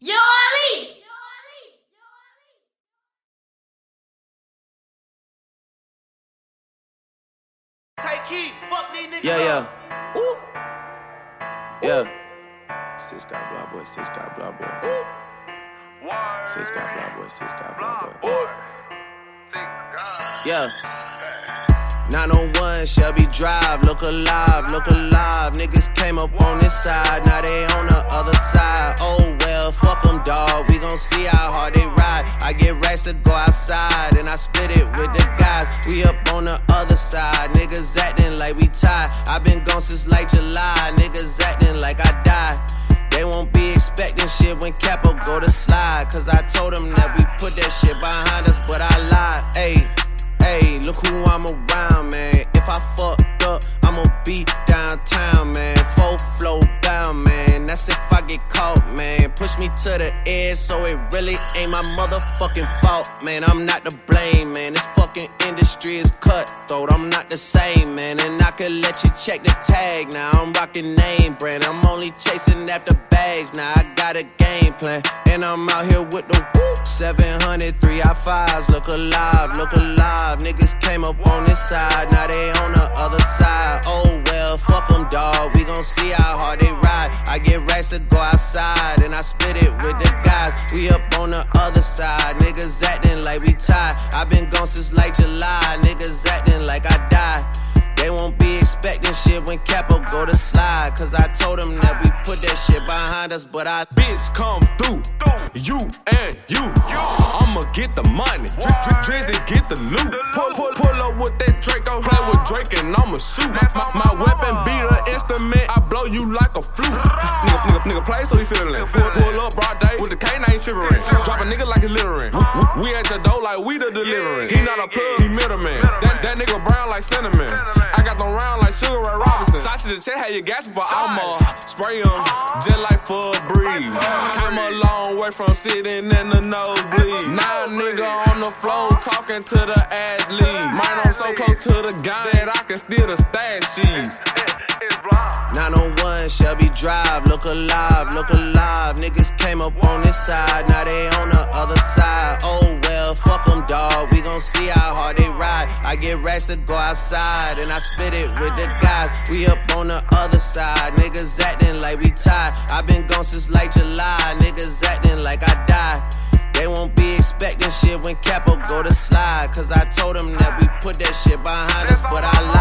Yo, Ali! Tay Keith, fuck these niggas. Yeah, up. yeah. Ooh. Yeah. Sis got blah boy, sis got blah boy. Sis got blah boy, sis got blah boy. Yeah. 901 Shelby Drive, look alive, look alive. Niggas came up on this side, now they on the other side. Oh well, fuck them, dawg. We gon' see how hard they ride. I get racks to go outside, and I split it with the guys. We up on the other side, niggas acting like we tied. i been gone since like July, niggas acting like I died. They won't be expecting shit when Capo go to slide. Cause I told them that we put that shit behind us, look who I'm around, man. If I fucked up, I'ma be downtown, man. Full flow down, man. That's if I get caught, man. Push me to the edge, so it really ain't my motherfucking fault, man. I'm not to blame, man. This fucking industry is cutthroat. I'm not the same, man. And could let you check the tag now. I'm rocking name brand. I'm only chasing after bags now. I got a game plan. And I'm out here with the whoop. 700, 3 I fives. Look alive, look alive. Niggas came up on this side. Now they on the other side. Oh well, fuck them, dawg. We gon' see how hard they ride. I get racks to go outside. And I split it with the guys. We up on the other side. Niggas acting like we tied. i been gone since like July. Niggas acting like I died. Expecting shit when Capo go to slide. Cause I told them that we put that shit behind us, but I. Bitch, come through. You and you. I'ma get the money. Dri- dri- Drizzy get the loot. Pull, pull, pull up with that Draco. Play with Drake and I'ma shoot. My, my weapon be the instrument. I blow you like a flute. Nigga, nigga, nigga play so he feelin' Pull, pull up broad day with the canine shivering. Drop a nigga like he's littering. We, at your door like we the delivering. He not a plug, he middleman. That, that nigga brown like cinnamon. Sausage the check, how you gasping for I'ma spray 'em just like for a breeze. Came a long way from sitting in the nosebleed. Now nigga on the floor talking to the athlete. Mine I'm so close to the gun that I can steal the stash sheets. 901 Shelby Drive, look alive, look alive. Niggas came up on this side, now they on the other side. Oh well, fuck them, dawg. We gon' see how hard they ride. I get racks to go outside, and I split it with the guys. We up on the other side, niggas acting like we tied. i been gone since like July, niggas acting like I died. They won't be expecting shit when Capo go to slide. Cause I told them that we put that shit behind us, but I lied.